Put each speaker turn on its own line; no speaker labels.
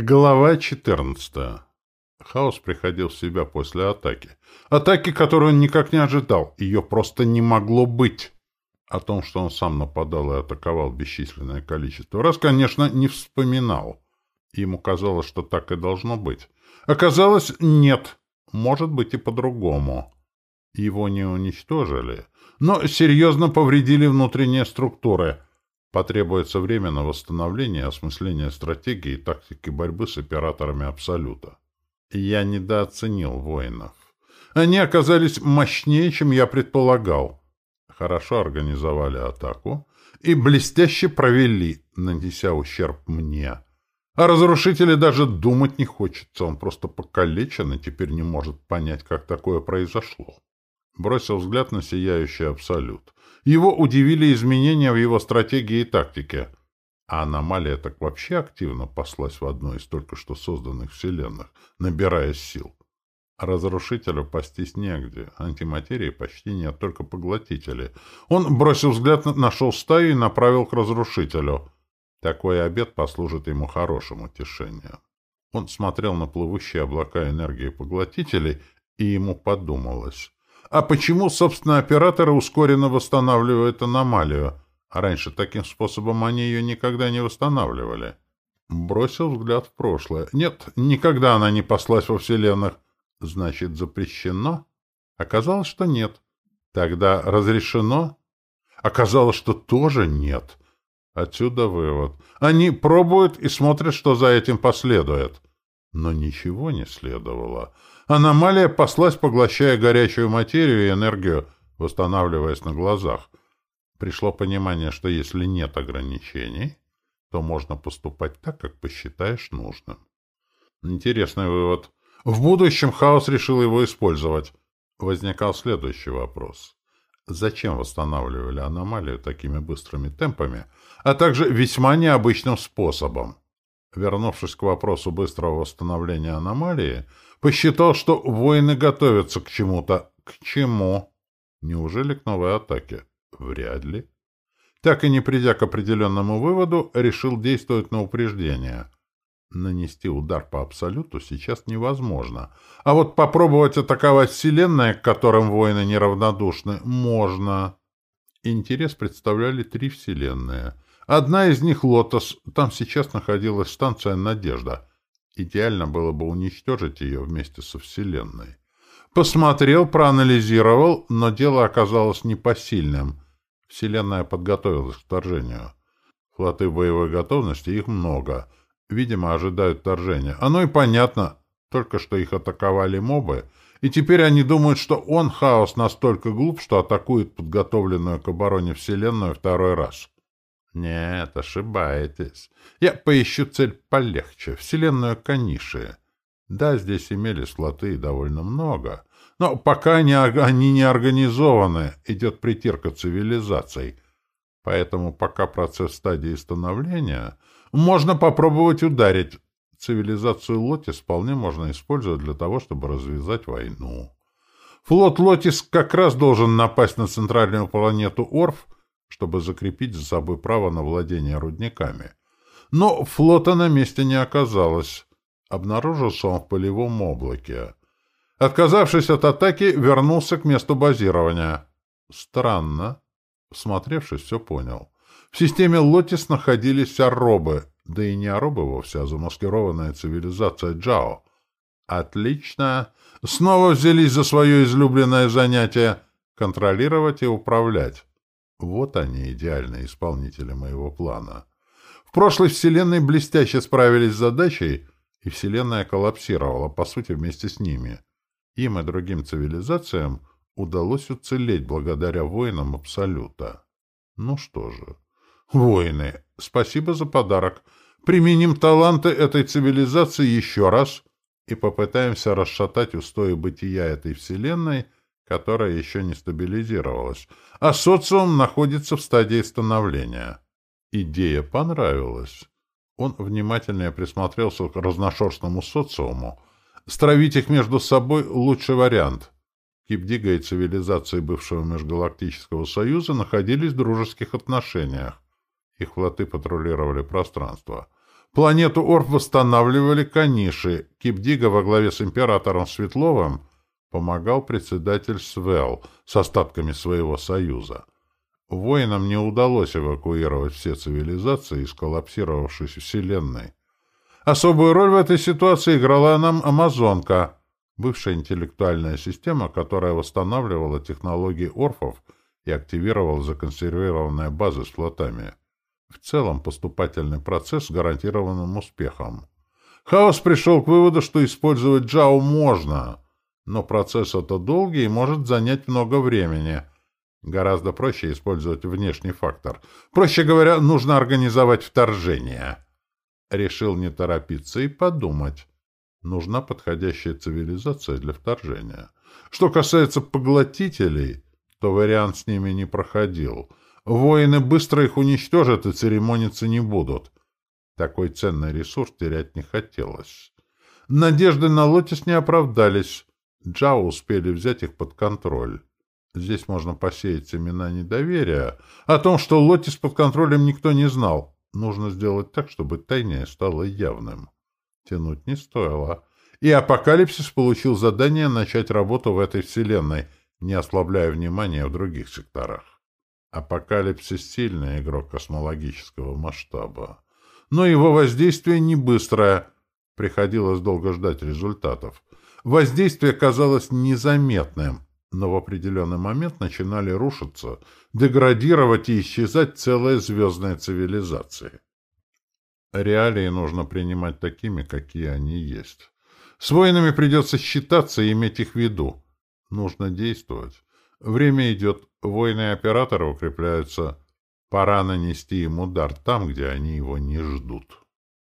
Глава 14. Хаос приходил в себя после атаки. Атаки, которую он никак не ожидал. Ее просто не могло быть. О том, что он сам нападал и атаковал бесчисленное количество раз, конечно, не вспоминал. Ему казалось, что так и должно быть. Оказалось, нет. Может быть и по-другому. Его не уничтожили, но серьезно повредили внутренние структуры — Потребуется время на восстановление и осмысление стратегии и тактики борьбы с операторами Абсолюта. Я недооценил воинов. Они оказались мощнее, чем я предполагал. Хорошо организовали атаку и блестяще провели, нанеся ущерб мне. А разрушители даже думать не хочется, он просто покалечен и теперь не может понять, как такое произошло. Бросил взгляд на сияющий Абсолют. Его удивили изменения в его стратегии и тактике. А аномалия так вообще активно паслась в одну из только что созданных вселенных, набирая сил. Разрушителю пастись негде, антиматерии почти нет, только поглотители. Он бросил взгляд, нашел стаю и направил к разрушителю. Такой обед послужит ему хорошим утешением. Он смотрел на плывущие облака энергии поглотителей, и ему подумалось. А почему, собственно, операторы ускоренно восстанавливают аномалию? А раньше таким способом они ее никогда не восстанавливали. Бросил взгляд в прошлое. Нет, никогда она не паслась во вселенных. Значит, запрещено? Оказалось, что нет. Тогда разрешено? Оказалось, что тоже нет. Отсюда вывод. Они пробуют и смотрят, что за этим последует. Но ничего не следовало. Аномалия паслась, поглощая горячую материю и энергию, восстанавливаясь на глазах. Пришло понимание, что если нет ограничений, то можно поступать так, как посчитаешь нужным. Интересный вывод. В будущем хаос решил его использовать. Возникал следующий вопрос. Зачем восстанавливали аномалию такими быстрыми темпами, а также весьма необычным способом? Вернувшись к вопросу быстрого восстановления аномалии, посчитал, что воины готовятся к чему-то. К чему? Неужели к новой атаке? Вряд ли. Так и не придя к определенному выводу, решил действовать на упреждение. Нанести удар по Абсолюту сейчас невозможно. А вот попробовать атаковать Вселенная, к которым воины неравнодушны, можно. Интерес представляли три Вселенные. Одна из них — Лотос. Там сейчас находилась станция «Надежда». Идеально было бы уничтожить ее вместе со Вселенной. Посмотрел, проанализировал, но дело оказалось непосильным. Вселенная подготовилась к вторжению. Флоты боевой готовности, их много. Видимо, ожидают вторжения. Оно и понятно, только что их атаковали мобы, и теперь они думают, что он, Хаос, настолько глуп, что атакует подготовленную к обороне Вселенную второй раз. Нет, ошибаетесь. Я поищу цель полегче, вселенную Каниши. Да, здесь имелись флоты довольно много, но пока они, они не организованы, идет притирка цивилизаций. Поэтому пока процесс стадии становления, можно попробовать ударить. Цивилизацию Лотис вполне можно использовать для того, чтобы развязать войну. Флот Лотис как раз должен напасть на центральную планету Орф — чтобы закрепить за собой право на владение рудниками. Но флота на месте не оказалось. Обнаружился он в полевом облаке. Отказавшись от атаки, вернулся к месту базирования. Странно. Всмотревшись, все понял. В системе Лотис находились аробы, да и не аробы вовсе, а замаскированная цивилизация Джао. Отлично. Снова взялись за свое излюбленное занятие — контролировать и управлять. Вот они, идеальные исполнители моего плана. В прошлой Вселенной блестяще справились с задачей, и Вселенная коллапсировала, по сути, вместе с ними. Им и другим цивилизациям удалось уцелеть благодаря воинам Абсолюта. Ну что же. Воины, спасибо за подарок. Применим таланты этой цивилизации еще раз и попытаемся расшатать устои бытия этой Вселенной — которая еще не стабилизировалась, а социум находится в стадии становления. Идея понравилась. Он внимательнее присмотрелся к разношерстному социуму. Стравить их между собой — лучший вариант. Кипдига и цивилизации бывшего Межгалактического Союза находились в дружеских отношениях. Их флоты патрулировали пространство. Планету Орф восстанавливали Каниши. Кипдига во главе с императором Светловым помогал председатель Свел с остатками своего союза. Воинам не удалось эвакуировать все цивилизации из коллапсировавшейся Вселенной. Особую роль в этой ситуации играла нам Амазонка, бывшая интеллектуальная система, которая восстанавливала технологии орфов и активировала законсервированные базы с флотами. В целом поступательный процесс с гарантированным успехом. Хаос пришел к выводу, что использовать Джао можно, но процесс это долгий и может занять много времени – Гораздо проще использовать внешний фактор. Проще говоря, нужно организовать вторжение. Решил не торопиться и подумать. Нужна подходящая цивилизация для вторжения. Что касается поглотителей, то вариант с ними не проходил. Воины быстро их уничтожат и церемониться не будут. Такой ценный ресурс терять не хотелось. Надежды на Лотис не оправдались. Джао успели взять их под контроль. Здесь можно посеять семена недоверия. О том, что Лотис под контролем никто не знал. Нужно сделать так, чтобы тайное стало явным. Тянуть не стоило. И Апокалипсис получил задание начать работу в этой вселенной, не ослабляя внимания в других секторах. Апокалипсис — сильный игрок космологического масштаба. Но его воздействие не быстрое. Приходилось долго ждать результатов. Воздействие казалось незаметным — но в определенный момент начинали рушиться, деградировать и исчезать целые звездные цивилизации. Реалии нужно принимать такими, какие они есть. С воинами придется считаться и иметь их в виду. Нужно действовать. Время идет, воины и операторы укрепляются. Пора нанести им удар там, где они его не ждут.